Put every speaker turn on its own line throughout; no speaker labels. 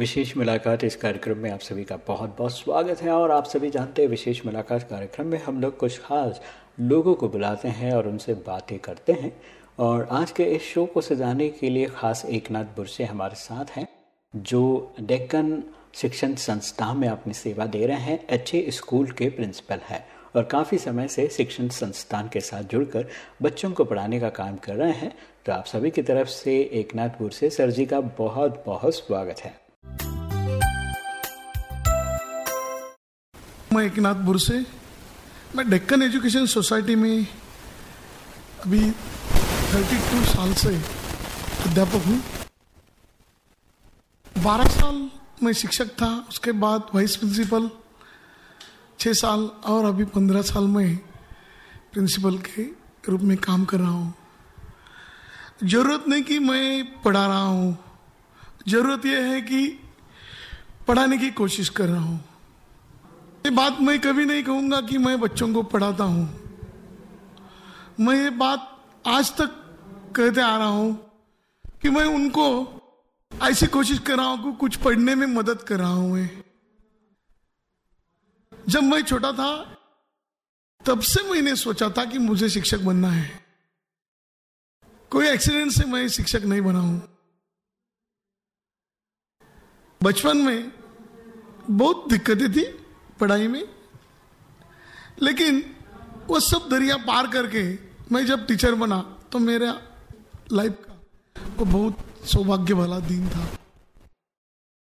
विशेष मुलाकात इस कार्यक्रम में आप सभी का बहुत बहुत स्वागत है और आप सभी जानते हैं विशेष मुलाकात कार्यक्रम में हम लोग कुछ खास लोगों को बुलाते हैं और उनसे बातें करते हैं और आज के इस शो को सजाने के लिए खास एक नाथ बुरसे हमारे साथ हैं, जो डेक्कन शिक्षण संस्था में अपनी सेवा दे रहे हैं। अच्छे स्कूल के प्रिंसिपल हैं और काफ़ी समय से शिक्षण संस्थान के साथ जुड़कर बच्चों को पढ़ाने का काम कर रहे हैं। तो आप सभी की तरफ़ से एक नाथ बुरसे सर जी का बहुत बहुत स्वागत है।
मैं एकनाथ बुरसे मैं डेक्कन एजुकेशन सोसाइटी में अभी 32 साल से अध्यापक हूँ। 12 साल मैं शिक्षक था, उसके बाद वाइस प्रिंसिपल छः साल और अभी 15 साल में प्रिंसिपल के रूप में काम कर रहा हूँ। ज़रूरत नहीं कि मैं पढ़ा रहा हूँ, ज़रूरत यह है कि पढ़ाने की कोशिश कर रहा हूँ। ये बात मैं कभी नहीं कहूँगा कि मैं बच्चों को पढ़ाता हूँ। मैं ये बात आज तक कहते आ रहा हूँ कि मैं उनको ऐसी कोशिश कर रहा हूँ कि कुछ पढ़ने में मदद कर रहा हूँ मैं। जब मैं छोटा था, तब से मैंने सोचा था कि मुझे शिक्षक बनना है। कोई एक्सीडेंट से मैं शिक्षक नहीं बना हूँ। बचपन में बहुत दिक्कतें थी पढ़ाई में। लेकिन वो सब दरिया पार करके मैं जब टीचर बना तो मेरा लाइफ का वो बहुत सौभाग्य वाला दिन था।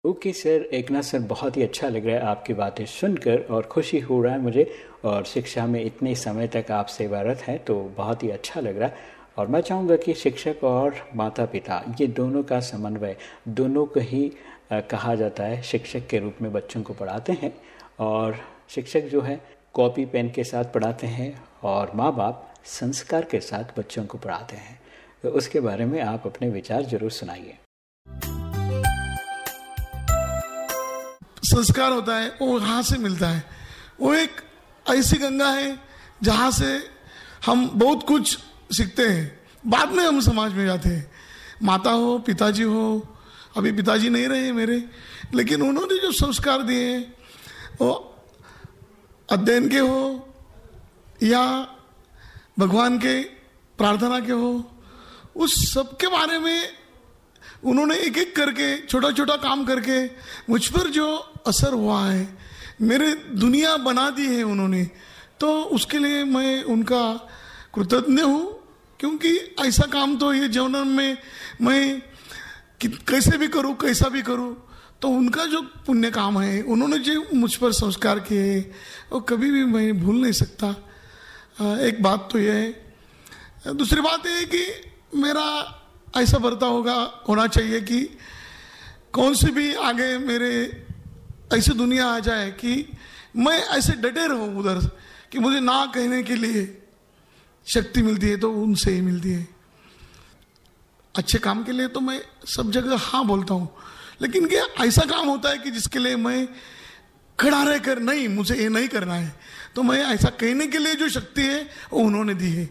ओके okay, सर एक ना सर बहुत ही अच्छा लग रहा है आपकी बातें सुनकर और खुशी हो रहा है मुझे। और शिक्षा में इतने समय तक आप सेवारत हैं तो बहुत ही अच्छा लग रहा है। और मैं चाहूँगा कि शिक्षक और माता पिता ये दोनों का समन्वय दोनों को ही कहा जाता है शिक्षक के रूप में बच्चों को पढ़ाते हैं। और शिक्षक जो है, कॉपी, पेन के साथ पढ़ाते हैं और माँ बाप संस्कार के साथ बच्चों को पढ़ाते हैं। तो उसके बारे में आप अपने विचार ज़रूर सुनाइए।
संस्कार होता है, वो यहाँ से मिलता है। वो एक ऐसी गंगा है, जहाँ से हम बहुत कुछ सीखते हैं। बाद में हम समाज में जाते हैं। माता हो, पिताजी हो, अभी पिताजी नहीं रहे मेरे, लेकिन उन्होंने जो संस्कार दिए हैं वो अध्ययन के हो, या भगवान के प्रार्थना के हो, उस सब के बारे में उन्होंने एक एक करके छोटा छोटा काम करके, मुझ पर जो असर हुआ है, मेरे दुनिया बना दी है उन्होंने तो उसके लिए मैं उनका कृतज्ञ हूँ, क्योंकि ऐसा काम तो ये जीवन में मैं कैसे भी करूँ, कैसा भी करूँ तो उनका जो पुण्य काम है, उन्होंने जो मुझ पर संस्कार किए वो कभी भी मैं भूल नहीं सकता। एक बात तो यह है। दूसरी बात यह है कि मेरा ऐसा बर्ता होगा, होना चाहिए कि कौन से भी आगे मेरे ऐसी दुनिया आ जाए कि मैं ऐसे डटे रहूँ उधर, कि मुझे ना कहने के लिए शक्ति मिलती है तो उनसे ही मिलती है। अच्छे काम के लिए तो मैं सब जगह हाँ बोलता हूँ। लेकिन ये ऐसा काम होता है कि जिसके लिए मैं खड़ा रहकर नहीं, मुझे ये नहीं करना है? तो मैं ऐसा कहने के लिए जो शक्ति है, वो उन्होंने दी है।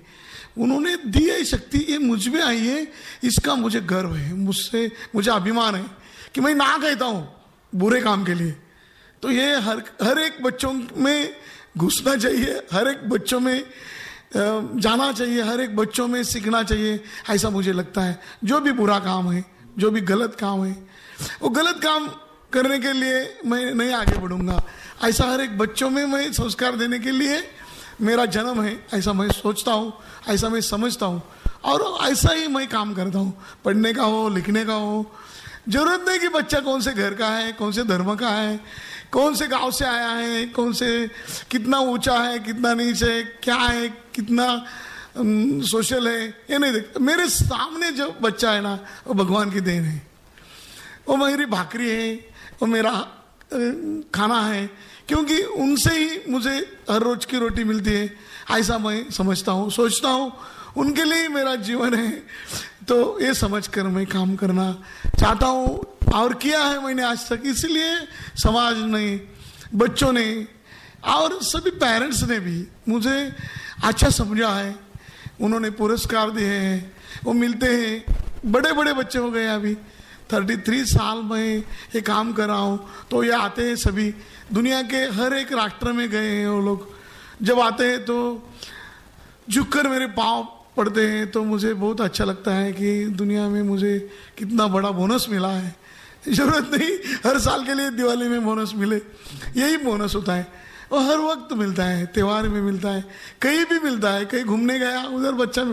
उन्होंने दी है शक्ति, ये मुझमें आई है, इसका मुझे गर्व है, मुझसे, मुझे अभिमान है कि मैं ना कहता हूँ बुरे काम के लिए। तो ये हर हर एक बच्चों में घुसना चाहिए, हर एक बच्चों में जाना चाहिए, हर एक बच्चों में सीखना चाहिए, ऐसा मुझे लगता है। जो भी बुरा काम है, जो भी गलत काम है वो गलत काम करने के लिए मैं नहीं आगे बढ़ूँगा। ऐसा हर एक बच्चों में मैं संस्कार देने के लिए मेरा जन्म है, ऐसा मैं सोचता हूँ, ऐसा मैं समझता हूँ और ऐसा ही मैं काम करता हूँ। पढ़ने का हो, लिखने का हो, ज़रूरत नहीं कि बच्चा कौन से घर का है, कौन से धर्म का है, कौन से गाँव से आया है, कौन से कितना ऊँचा है, कितना नीचे क्या है, कितना सोशल है, ये नहीं देख मेरे सामने जो बच्चा है ना, वो भगवान की देन है। वो मेरी भाकरी है, वो मेरा खाना है। क्योंकि उनसे ही मुझे हर रोज की रोटी मिलती है। ऐसा मैं समझता हूँ, सोचता हूँ, उनके लिए मेरा जीवन है। तो ये समझ कर मैं काम करना चाहता हूँ और किया है मैंने आज तक। इसलिए समाज ने, बच्चों ने और सभी पेरेंट्स ने भी मुझे अच्छा समझा है। उन्होंने पुरस्कार दिए हैं, वो मिलते हैं। बड़े बड़े बच्चे हो गए अभी। थर्टी थ्री साल में ये काम कर रहा हूँ। तो ये आते हैं सभी। दुनिया के हर एक राष्ट्र में गए हैं वो लोग। जब आते हैं तो झुककर मेरे पाँव पड़ते हैं। तो मुझे बहुत अच्छा लगता है कि दुनिया में मुझे कितना बड़ा बोनस मिला है। ज़रूरत नहीं, हर साल के लिए दिवाली में बोनस मिले। यही बोनस होता है। वो हर वक्त मिलता है, त्यौहार में मिलता है। कहीं भी मिलता है, कहीं घूमने गया, उधर बच्चा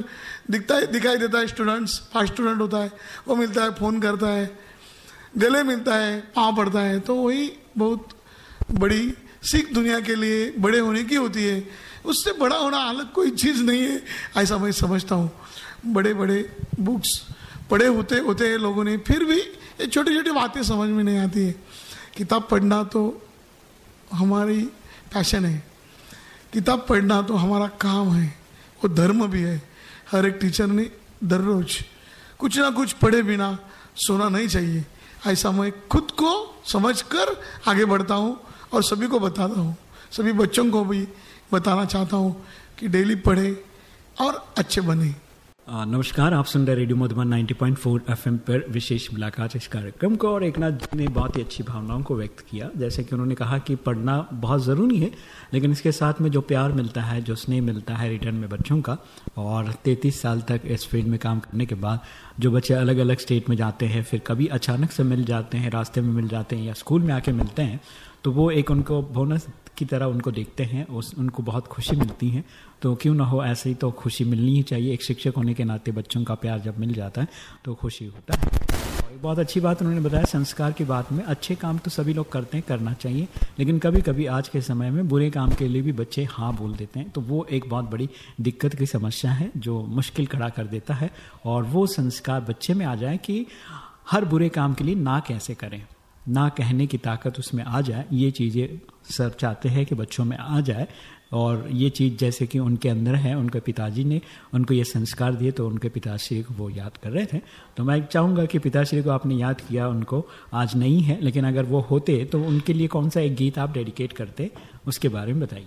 दिखता है, दिखाई देता है स्टूडेंट्स फास्ट स्टूडेंट होता है, वो मिलता है फ़ोन करता है, गले मिलता है, पाँव पड़ता है तो वही बहुत बड़ी सीख दुनिया के लिए बड़े होने की होती है। उससे बड़ा होना अलग कोई चीज़ नहीं है, ऐसा मैं समझता हूँ। बड़े बड़े बुक्स पढ़े होते होते हैं लोगों ने, फिर भी ये छोटी छोटी बातें समझ में नहीं आती है किताब पढ़ना तो हमारी पैशन है। किताब पढ़ना तो हमारा काम है। वो धर्म भी है। हर एक टीचर ने दर रोज कुछ ना कुछ पढ़े बिना सोना नहीं चाहिए। ऐसा मैं खुद को समझ कर आगे बढ़ता हूँ और सभी को बताता हूँ। सभी बच्चों को भी बताना चाहता हूँ कि डेली पढ़े और अच्छे बने।
नमस्कार, आप सुन रहे रेडियो मधुबन 90.4 एफएम पर विशेष मुलाकात इस कार्यक्रम को। और एक नाथ ने बहुत ही अच्छी भावनाओं को व्यक्त किया। जैसे कि उन्होंने कहा कि पढ़ना बहुत ज़रूरी है, लेकिन इसके साथ में जो प्यार मिलता है, जो स्नेह मिलता है रिटर्न में बच्चों का, और 33 साल तक इस फ़ील्ड में काम करने के बाद जो बच्चे अलग अलग स्टेट में जाते हैं, फिर कभी अचानक से मिल जाते हैं, रास्ते में मिल जाते हैं या स्कूल में आके मिलते हैं तो वो एक उनको बोनस की तरह उनको देखते हैं, उस, उनको बहुत खुशी मिलती है। तो क्यों ना हो, ऐसे ही तो खुशी मिलनी ही चाहिए। एक शिक्षक होने के नाते बच्चों का प्यार जब मिल जाता है तो खुशी होता है। बहुत अच्छी बात उन्होंने बताया, संस्कार की बात में अच्छे काम तो सभी लोग करते हैं, करना चाहिए। लेकिन कभी कभी आज के समय में बुरे काम के लिए भी बच्चे हाँ बोल देते हैं। तो वो एक बहुत बड़ी दिक्कत की समस्या है, जो मुश्किल खड़ा कर देता है। और वो संस्कार बच्चे में आ जाए कि हर बुरे काम के लिए ना कैसे करें, ना कहने की ताकत उसमें आ जाए। ये चीज़ें सर चाहते हैं कि बच्चों में आ जाए। और ये चीज़ जैसे कि उनके अंदर है, उनके पिताजी ने उनको ये संस्कार दिए तो उनके पिताश्री को वो याद कर रहे थे। तो मैं चाहूँगा कि पिताश्री को आपने याद किया, उनको आज नहीं है, लेकिन अगर वो होते तो उनके लिए कौन सा एक गीत आप डेडिकेट करते, उसके बारे में बताइए।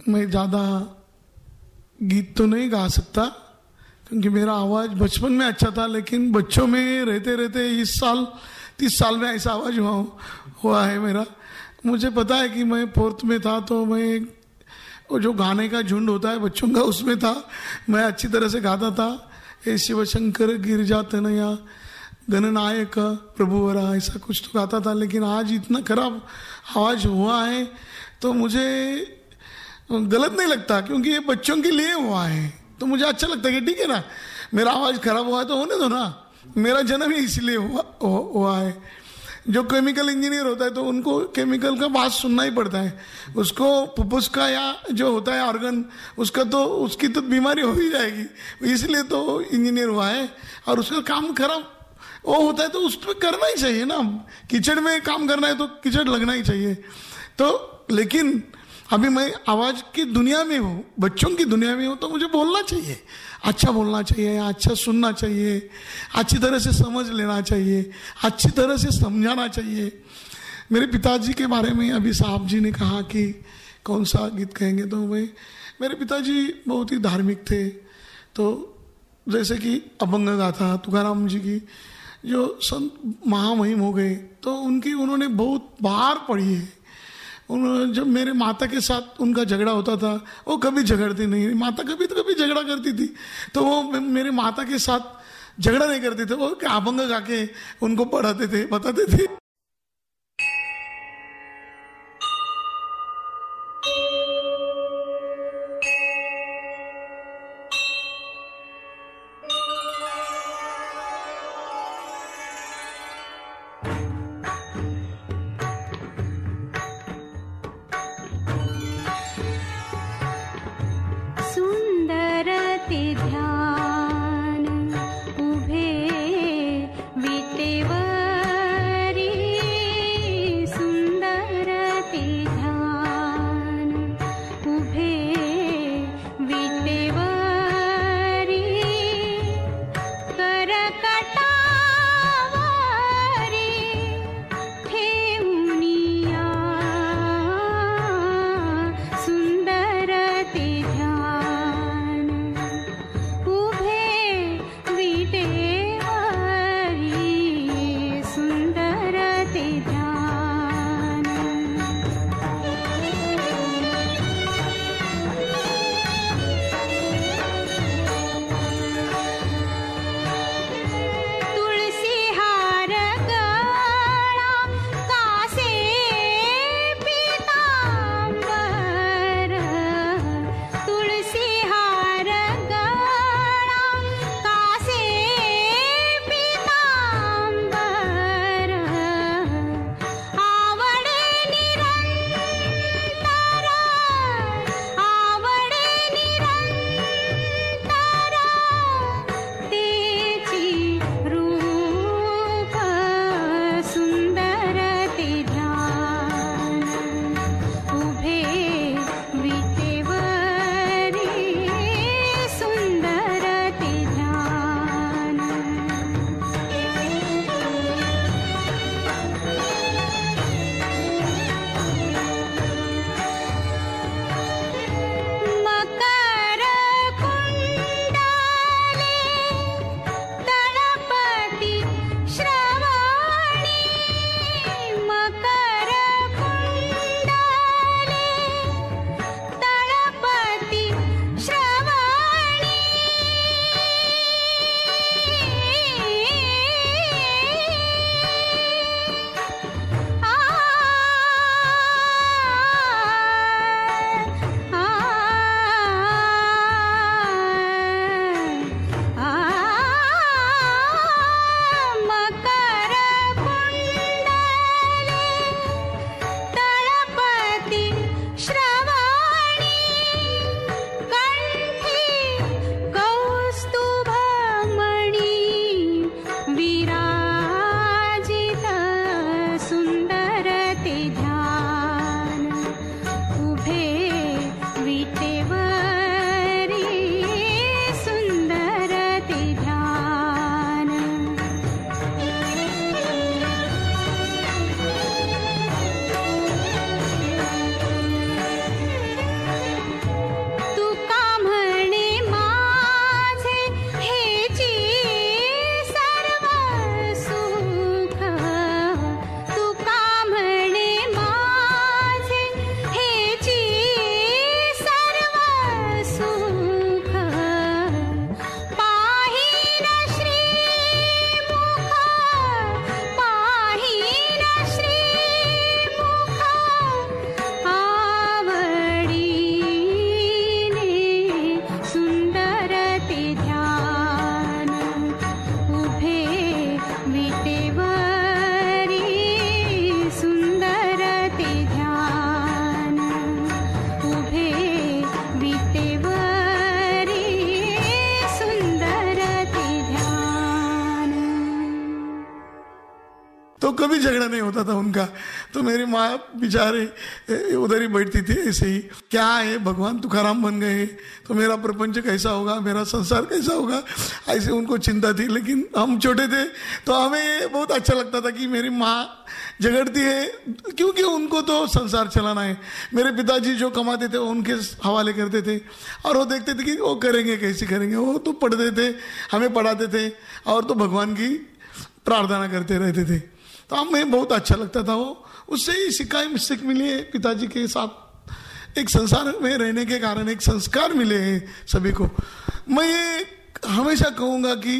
मैं ज़्यादा गीत तो नहीं गा सकता, क्योंकि मेरा आवाज़ बचपन में अच्छा था, लेकिन बच्चों में रहते रहते इस साल तीस साल में ऐसा आवाज़ हुआ हुआ है मेरा। मुझे पता है कि मैं फोर्थ में था तो मैं वो जो गाने का झुंड होता है, बच्चों का, उसमें था। मैं अच्छी तरह से गाता था। ए शिव शंकर गिरजा गणनायक प्रभु वरा, ऐसा कुछ तो गाता था। लेकिन आज इतना खराब आवाज़ हुआ है तो मुझे गलत नहीं लगता, क्योंकि ये बच्चों के लिए हुआ है। तो मुझे अच्छा लगता है कि ठीक है ना, मेरा आवाज़ खराब हुआ है तो होने दो ना। मेरा जन्म ही इसलिए हुआ, हुआ है। जो केमिकल इंजीनियर होता है तो उनको केमिकल का बात सुनना ही पड़ता है। उसको पुपुस का या जो होता है ऑर्गन उसका तो उसकी तो बीमारी हो ही जाएगी। इसलिए तो इंजीनियर हुआ है और उसका काम खराब वो होता है तो उस पर करना ही चाहिए ना। किचड़ में काम करना है तो किचड़ लगना ही चाहिए। तो लेकिन अभी मैं आवाज़ की दुनिया में हूँ बच्चों की दुनिया में हूँ तो मुझे बोलना चाहिए। अच्छा बोलना चाहिए अच्छा सुनना चाहिए, अच्छी तरह से समझ लेना चाहिए, अच्छी तरह से समझाना चाहिए। मेरे पिताजी के बारे में अभी साहब जी ने कहा कि कौन सा गीत कहेंगे तो भाई मेरे पिताजी बहुत ही धार्मिक थे। तो जैसे कि अभंग गाथा तुकाराम जी की जो संत महामहिम हो गए तो उनकी उन्होंने बहुत बार पढ़ी है। उन, जब मेरे माता के साथ उनका झगड़ा होता था, वो कभी झगड़ती नहीं माता कभी तो कभी झगड़ा करती थी। तो वो मेरे माता के साथ झगड़ा नहीं करते थे। वो आभंग गा के उनको पढ़ाते थे, बताते थे। होता था उनका। तो मेरी माँ बेचारे उधर ही बैठती थी ऐसे ही। क्या है, भगवान तुकाराम बन गए। तो मेरा प्रपंच कैसा होगा, मेरा संसार कैसा होगा? ऐसे उनको चिंता थी, लेकिन हम छोटे थे तो हमें बहुत अच्छा लगता था कि मेरी माँ झगड़ती है। क्योंकि उनको तो संसार चलाना है। मेरे पिताजी जो कमाते थे, उनके हवाले करते थे। और वो देखते थे कि वो करेंगे, कैसे करेंगे। वो तो पढ़ते थे, हमें पढ़ाते थे। और तो भगवान की प्रार्थना करते रहते थे। तो हमें बहुत अच्छा लगता था वो। उससे ही सिखाई, सीख मिली है पिताजी के साथ। एक संसार में रहने के कारण एक संस्कार मिले हैं सभी को। मैं ये हमेशा कहूँगा कि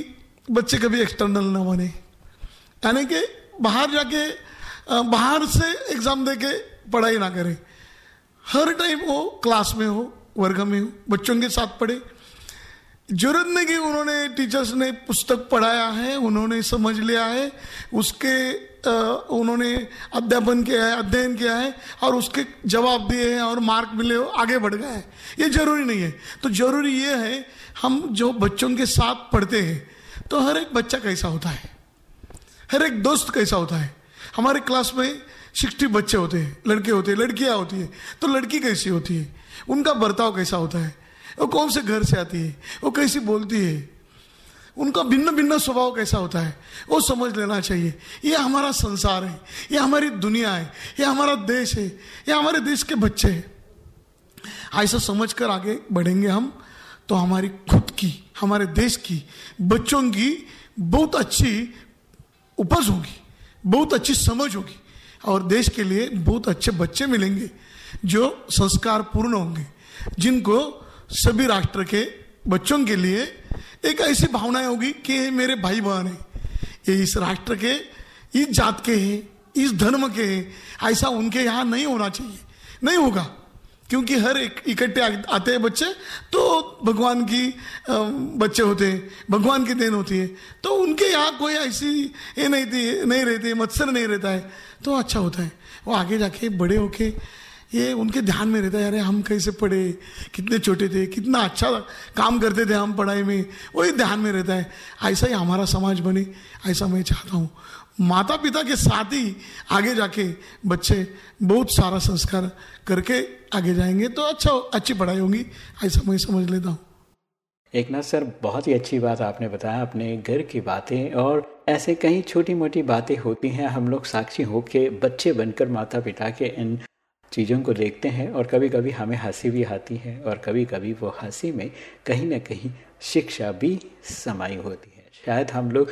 बच्चे कभी एक्सटर्नल ना बने। यानी कि बाहर जाके बाहर से एग्ज़ाम दे के पढ़ाई ना करें। हर टाइम वो क्लास में हो, वर्ग में हो, बच्चों के साथ पढ़े। ज़रूरत नहीं कि उन्होंने टीचर्स ने पुस्तक पढ़ाया है, उन्होंने समझ लिया है, उसके उन्होंने अध्यापन किया है, अध्ययन किया है और उसके जवाब दिए हैं और मार्क मिले आगे बढ़ गए हैं। ये ज़रूरी नहीं है। तो ज़रूरी ये है, हम जो बच्चों के साथ पढ़ते हैं तो हर एक बच्चा कैसा होता है? हर एक दोस्त कैसा होता है? हमारे क्लास में सिक्सटी बच्चे होते हैं, लड़के होते हैं, लड़कियाँ होती है तो लड़की कैसी होती है? उनका बर्ताव कैसा होता है? वो कौन से घर से आती है? वो कैसी बोलती है? उनका भिन्न भिन्न स्वभाव कैसा होता है, वो समझ लेना चाहिए। ये हमारा संसार है, ये हमारी दुनिया है, ये हमारा देश है, ये हमारे देश के बच्चे हैं। ऐसा समझ कर आगे बढ़ेंगे हम तो हमारी खुद की, हमारे देश की, बच्चों की बहुत अच्छी उपज होगी, बहुत अच्छी समझ होगी, और देश के लिए बहुत अच्छे बच्चे मिलेंगे, जो संस्कार पूर्ण होंगे, जिनको सभी राष्ट्र के बच्चों के लिए एक ऐसी भावनाएँ होगी कि मेरे भाई बहन है, ये इस राष्ट्र के, इस जात के हैं, इस धर्म के हैं, ऐसा उनके यहाँ नहीं होना चाहिए। नहीं होगा, क्योंकि हर एक इकट्ठे आते हैं बच्चे तो भगवान की बच्चे होते हैं, भगवान की देन होती है। तो उनके यहाँ कोई ऐसी ये नहीं थी, नहीं रहती, मत्सर नहीं रहता है। तो अच्छा होता है। वो आगे जाके बड़े होके ये उनके ध्यान में रहता है, अरे, हम कैसे पढ़े? कितने छोटे थे, कितना अच्छा काम करते थे हम पढ़ाई में। वही ध्यान में रहता है। ऐसा ही हमारा समाज बने, ऐसा मैं चाहता हूँ। माता पिता के साथ ही आगे जाके बच्चे बहुत सारा संस्कार करके आगे जाएँगे तो अच्छा अच्छी पढ़ाई होगी, ऐसा मैं समझ लेता हूँ।
एक नाथ सर, बहुत ही अच्छी बात आपने बताया, अपने घर की बातें, और ऐसे कई छोटी मोटी बातें होती हैं, हम लोग साक्षी होके बच्चे बनकर माता पिता के इन चीज़ों को देखते हैं और कभी कभी हमें हँसी भी आती है और कभी कभी वो हँसी में कहीं ना कहीं शिक्षा भी समाई होती है। शायद हम लोग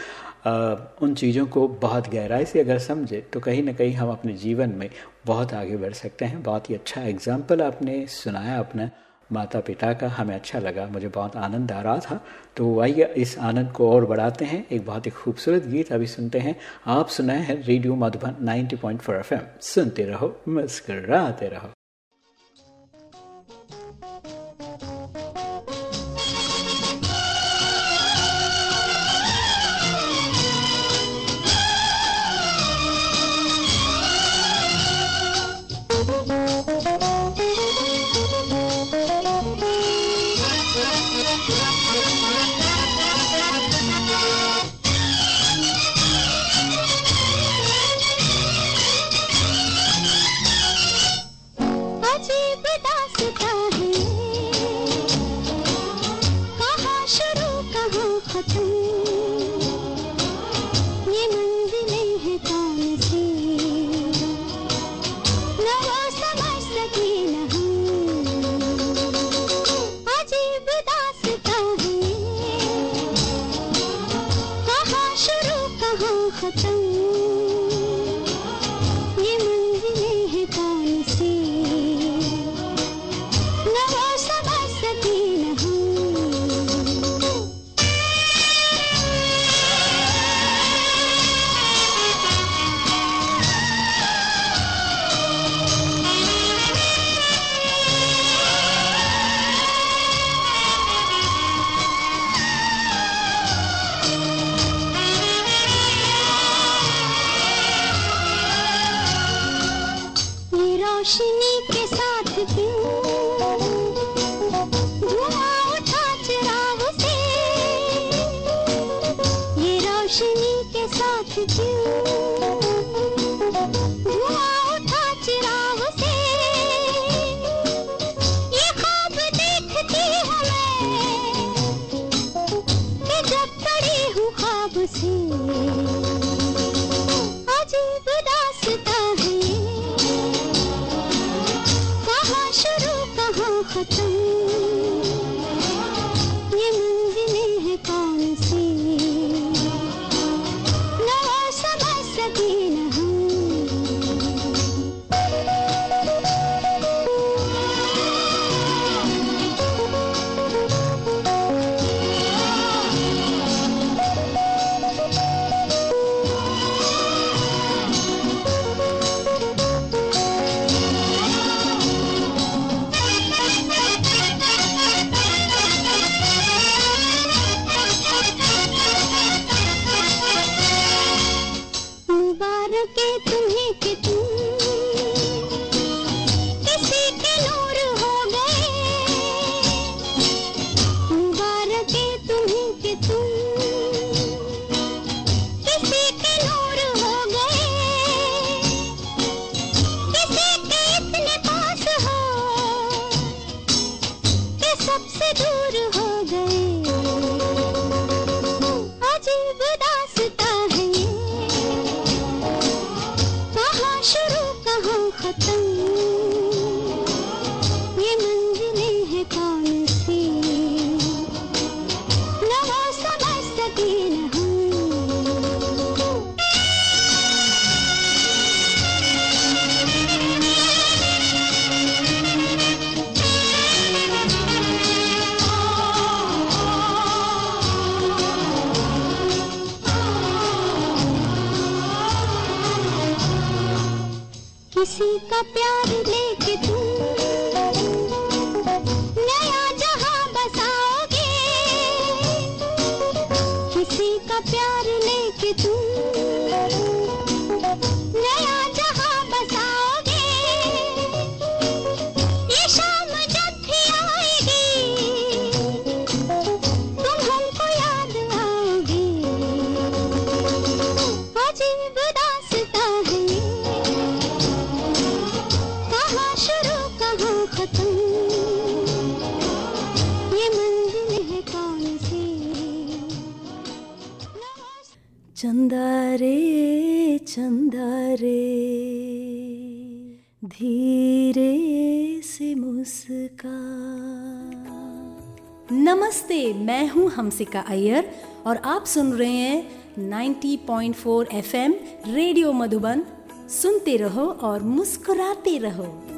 उन चीज़ों को बहुत गहराई से अगर समझे तो कहीं ना कहीं हम अपने जीवन में बहुत आगे बढ़ सकते हैं। बहुत ही अच्छा एग्ज़ाम्पल आपने सुनाया अपना। माता पिता का हमें अच्छा लगा, मुझे बहुत आनंद आ रहा था। तो आइए, इस आनंद को और बढ़ाते हैं। एक बहुत ही खूबसूरत गीत अभी सुनते हैं। आप सुनाए हैं रेडियो मधुबन 90.4 एफएम। सुनते रहो, मुस्कराते रहो।
नमस्ते, मैं हूँ हमसिका अय्यर और आप सुन रहे हैं 90.4 एफएम रेडियो मधुबन। सुनते रहो और मुस्कुराते रहो।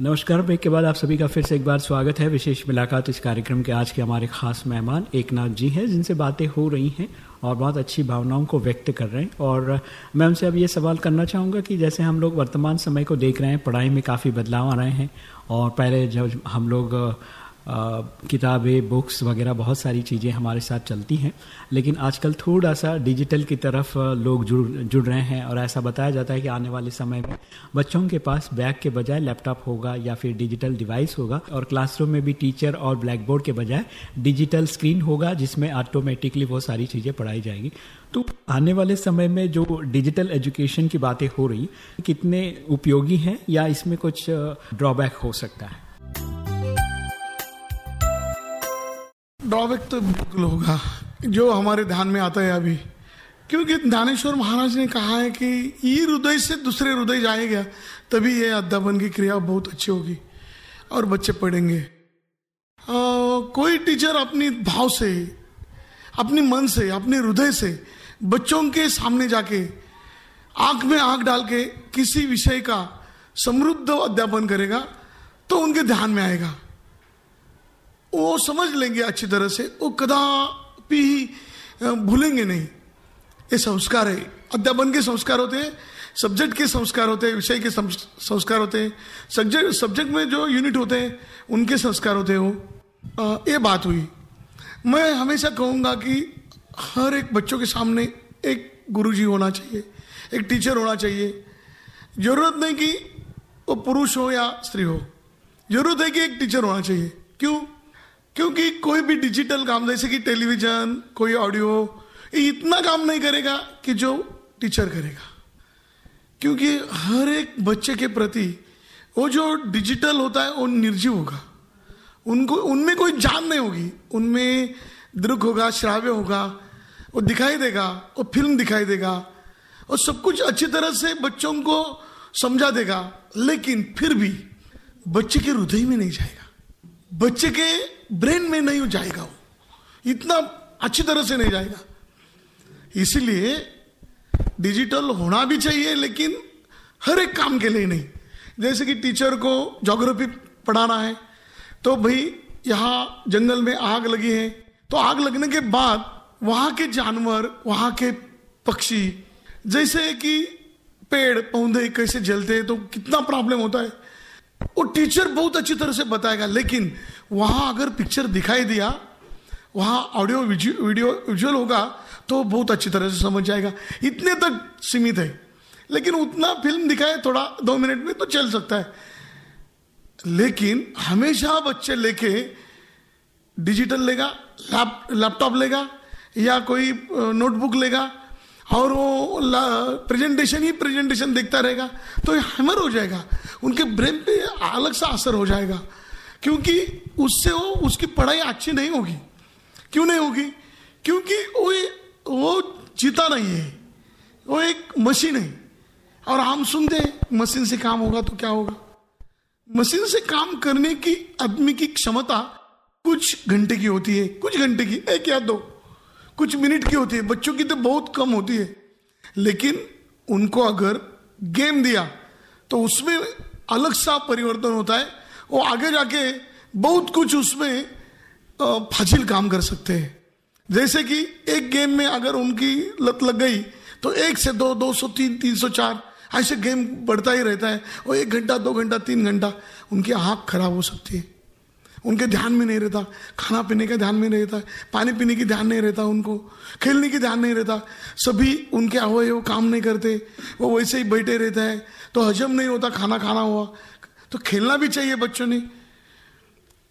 नमस्कार, ब्रेक के बाद आप सभी का फिर से एक बार स्वागत है। विशेष मुलाकात इस कार्यक्रम के आज के हमारे खास मेहमान एकनाथ जी हैं, जिनसे बातें हो रही हैं और बहुत अच्छी भावनाओं को व्यक्त कर रहे हैं। और मैं उनसे अब ये सवाल करना चाहूँगा कि जैसे हम लोग वर्तमान समय को देख रहे हैं, पढ़ाई में काफ़ी बदलाव आ रहे हैं और पहले जब हम लोग किताबें बुक्स वगैरह बहुत सारी चीज़ें हमारे साथ चलती हैं। लेकिन आजकल थोड़ा सा डिजिटल की तरफ़ लोग जुड़ जुड़ रहे हैं और ऐसा बताया जाता है कि आने वाले समय में बच्चों के पास बैग के बजाय लैपटॉप होगा या फिर डिजिटल डिवाइस होगा और क्लासरूम में भी टीचर और ब्लैक बोर्ड के बजाय डिजिटल स्क्रीन होगा जिसमें ऑटोमेटिकली वो सारी चीज़ें पढ़ाई जाएगी। तो आने वाले समय में जो डिजिटल एजुकेशन की बातें हो रही, कितने उपयोगी हैं या इसमें कुछ ड्रॉबैक हो सकता है?
ड्रॉबैक तो बिल्कुल होगा जो हमारे ध्यान में आता है अभी। क्योंकि ज्ञानेश्वर महाराज ने कहा है कि ये हृदय से दूसरे हृदय जाएगा तभी ये अध्यापन की क्रिया बहुत अच्छी होगी और बच्चे पढ़ेंगे। आ, कोई टीचर अपनी भाव से अपनी मन से अपने हृदय से बच्चों के सामने जाके आँख में आँख डाल के किसी विषय का समृद्ध अध्यापन करेगा तो उनके ध्यान में आएगा। वो समझ लेंगे अच्छी तरह से, वो कदापि भूलेंगे नहीं। ये संस्कार है। अध्यापन के संस्कार होते हैं, सब्जेक्ट के संस्कार होते हैं, विषय के संस्कार होते हैं। सब्जेक्ट सब्जेक्ट में जो यूनिट होते हैं, उनके संस्कार होते हैं वो। ये बात हुई। मैं हमेशा कहूँगा कि हर एक बच्चों के सामने एक गुरुजी होना चाहिए, एक टीचर होना चाहिए। ज़रूरत नहीं कि वो पुरुष हो या स्त्री हो। ज़रूरत है कि एक टीचर होना चाहिए। क्यों? क्योंकि कोई भी डिजिटल काम, जैसे कि टेलीविज़न कोई ऑडियो ये इतना काम नहीं करेगा कि जो टीचर करेगा। क्योंकि हर एक बच्चे के प्रति वो जो डिजिटल होता है, वो निर्जीव होगा। उनको, उनमें कोई जान नहीं होगी। उनमें दृक होगा, श्राव्य होगा, वो दिखाई देगा, वो फ़िल्म दिखाई देगा और सब कुछ अच्छी तरह से बच्चों को समझा देगा, लेकिन फिर भी बच्चे के हृदय में नहीं जाएगा। बच्चे के ब्रेन में नहीं जाएगा वो। इतना अच्छी तरह से नहीं जाएगा। इसीलिए डिजिटल होना भी चाहिए, लेकिन हर एक काम के लिए नहीं। जैसे कि टीचर को ज्योग्राफी पढ़ाना है तो भाई यहाँ जंगल में आग लगी है तो आग लगने के बाद वहाँ के जानवर, वहाँ के पक्षी, जैसे कि पेड़, पौधे कैसे जलते हैं तो कितना प्रॉब्लम होता है। वो टीचर बहुत अच्छी तरह से बताएगा, लेकिन वहाँ अगर पिक्चर दिखाई दिया, वहाँ ऑडियो वीडियो विजुअल होगा तो बहुत अच्छी तरह से समझ जाएगा। इतने तक सीमित है। लेकिन उतना फ़िल्म दिखाए थोड़ा दो मिनट में तो चल सकता है। लेकिन हमेशा बच्चे लेके डिजिटल लेगा लैप लैपटॉप लेगा, या कोई नोटबुक लेगा और वो प्रेजेंटेशन ही प्रेजेंटेशन देखता रहेगा तो ये हैमर हो जाएगा, उनके ब्रेन पे अलग सा असर हो जाएगा, क्योंकि उससे वो, उसकी पढ़ाई अच्छी नहीं होगी। क्यों नहीं होगी? क्योंकि वो वो जीता नहीं है, वो एक मशीन है। और हम सुनते हैं मशीन से काम होगा तो क्या होगा? मशीन से काम करने की आदमी की क्षमता कुछ घंटे की होती है, कुछ घंटे की, एक या दो। कुछ मिनट की होती है। बच्चों की तो बहुत कम होती है। लेकिन उनको अगर गेम दिया तो उसमें अलग सा परिवर्तन होता है वो आगे जाके बहुत कुछ उसमें फाजिल काम कर सकते हैं। जैसे कि एक गेम में अगर उनकी लत लग गई तो एक से दो दो सौ तीन तीन सौ चार, ऐसे गेम बढ़ता ही रहता है और एक घंटा, दो घंटा, तीन घंटा उनकी आँख खराब हो सकती है। उनके ध्यान में नहीं रहता, खाना पीने का ध्यान में नहीं रहता, पानी पीने की ध्यान नहीं रहता उनको, खेलने की ध्यान नहीं रहता, सभी उनके अवयव काम नहीं करते, वो वैसे ही बैठे रहते हैं तो हजम नहीं होता, खाना खाना हुआ तो खेलना भी चाहिए बच्चों ने।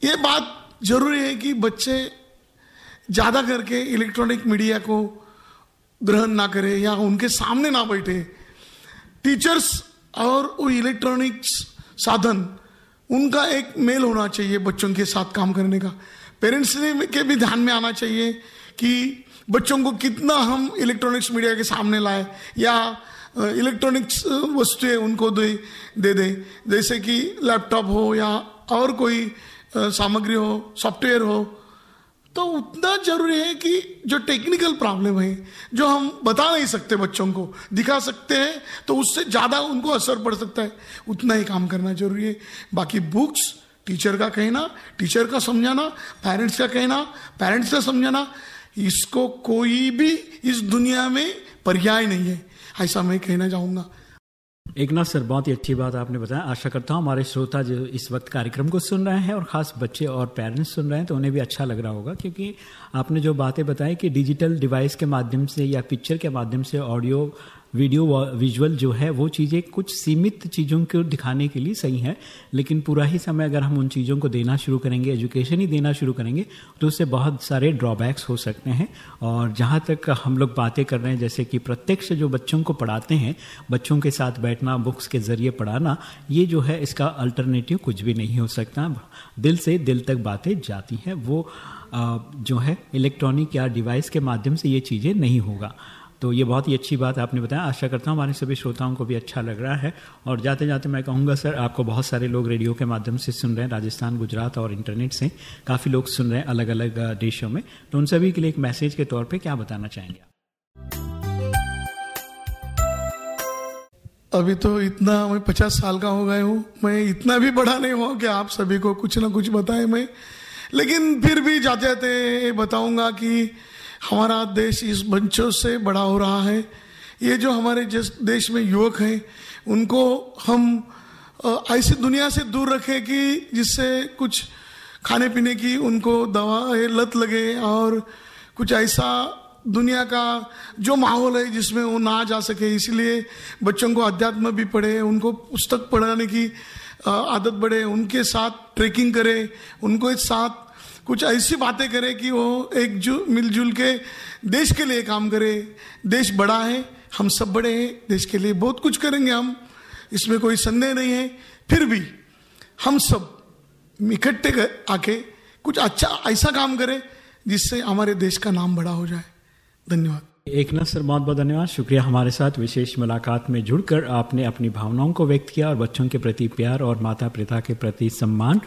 ये बात ज़रूरी है कि बच्चे ज़्यादा करके इलेक्ट्रॉनिक मीडिया को ग्रहण ना करें या उनके सामने ना बैठे। टीचर्स और वो इलेक्ट्रॉनिक्स साधन उनका एक मेल होना चाहिए बच्चों के साथ काम करने का। पेरेंट्स ने के भी ध्यान में आना चाहिए कि बच्चों को कितना हम इलेक्ट्रॉनिक्स मीडिया के सामने लाए या इलेक्ट्रॉनिक्स वस्तुएँ उनको दे दे दें। जैसे कि लैपटॉप हो या और कोई सामग्री हो सॉफ्टवेयर हो तो उतना ज़रूरी है कि जो टेक्निकल प्रॉब्लम है, जो हम बता नहीं सकते बच्चों को, दिखा सकते हैं तो उससे ज़्यादा उनको असर पड़ सकता है। उतना ही काम करना ज़रूरी है। बाकी बुक्स टीचर का कहना टीचर का समझाना पेरेंट्स का कहना पेरेंट्स का समझाना, इसको कोई भी इस दुनिया में पर्याय नहीं है। ऐसा मैं कहना चाहूँगा।
एक नाथ सर, बहुत ही अच्छी बात आपने बताया। आशा करता हूँ हमारे श्रोता जो इस वक्त कार्यक्रम को सुन रहे हैं और खास बच्चे और पेरेंट्स सुन रहे हैं तो उन्हें भी अच्छा लग रहा होगा, क्योंकि आपने जो बातें बताई कि डिजिटल डिवाइस के माध्यम से या पिक्चर के माध्यम से ऑडियो वीडियो विजुअल जो है, वो चीज़ें कुछ सीमित चीज़ों को दिखाने के लिए सही है, लेकिन पूरा ही समय अगर हम उन चीज़ों को देना शुरू करेंगे एजुकेशन ही देना शुरू करेंगे तो उससे बहुत सारे ड्रॉबैक्स हो सकते हैं। और जहाँ तक हम लोग बातें कर रहे हैं, जैसे कि प्रत्यक्ष जो बच्चों को पढ़ाते हैं, बच्चों के साथ बैठना बुक्स के ज़रिए पढ़ाना, ये जो है, इसका अल्टरनेटिव कुछ भी नहीं हो सकता। दिल से दिल तक बातें जाती हैं, वो जो है इलेक्ट्रॉनिक या डिवाइस के माध्यम से ये चीज़ें नहीं होगा। तो ये बहुत ही अच्छी बात आपने बताया। आशा करता हूँ हमारे सभी श्रोताओं को भी अच्छा लग रहा है। और जाते जाते मैं कहूँगा, सर, आपको बहुत सारे लोग रेडियो के माध्यम से सुन रहे हैं, राजस्थान, गुजरात और इंटरनेट से। काफ़ी लोग सुन रहे हैं अलग अलग देशों में। तो उन सभी के लिए एक मैसेज के तौर पर क्या बताना चाहेंगे आप?
अभी तो इतना, मैं पचास साल का हो गए हूँ। मैं इतना भी बड़ा नहीं हुआ कि आप सभी को कुछ ना कुछ बताएँ मैं। लेकिन फिर भी जाते जाते बताऊँगा कि हमारा देश इस बंचों से बड़ा हो रहा है। ये जो हमारे जिस देश में युवक हैं, उनको हम ऐसी दुनिया से दूर रखें कि जिससे कुछ खाने पीने की उनको दवा लत लगे और कुछ ऐसा दुनिया का जो माहौल है जिसमें वो ना जा सके। इसलिए बच्चों को अध्यात्म भी पढ़े, उनको पुस्तक पढ़ाने की आदत बढ़े, उनके साथ ट्रेकिंग करें, उनको एक साथ कुछ ऐसी बातें करे कि वो एक मिलजुल के देश के लिए काम करे। देश बड़ा है, हम सब बड़े हैं, देश के लिए बहुत कुछ करेंगे हम। इसमें कोई संदेह नहीं है। फिर भी हम सब इकट्ठे आके कुछ अच्छा ऐसा काम करें जिससे हमारे देश का नाम बड़ा हो जाए। धन्यवाद।
एक ना सर, बहुत बहुत धन्यवाद। शुक्रिया हमारे साथ विशेष मुलाकात में जुड़कर आपने अपनी भावनाओं को व्यक्त किया और बच्चों के प्रति प्यार और माता पिता के प्रति सम्मान।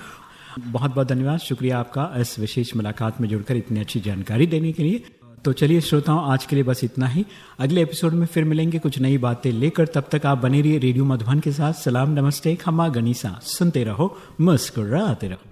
बहुत बहुत धन्यवाद। शुक्रिया आपका इस विशेष मुलाकात में जुड़कर इतनी अच्छी जानकारी देने के लिए। तो चलिए श्रोताओं, आज के लिए बस इतना ही। अगले एपिसोड में फिर मिलेंगे कुछ नई बातें लेकर। तब तक आप बने रहिए रेडियो मधुबन के साथ। सलाम, नमस्ते, खमा, गनीसा। सुनते रहो, मुस्कुराते रहो।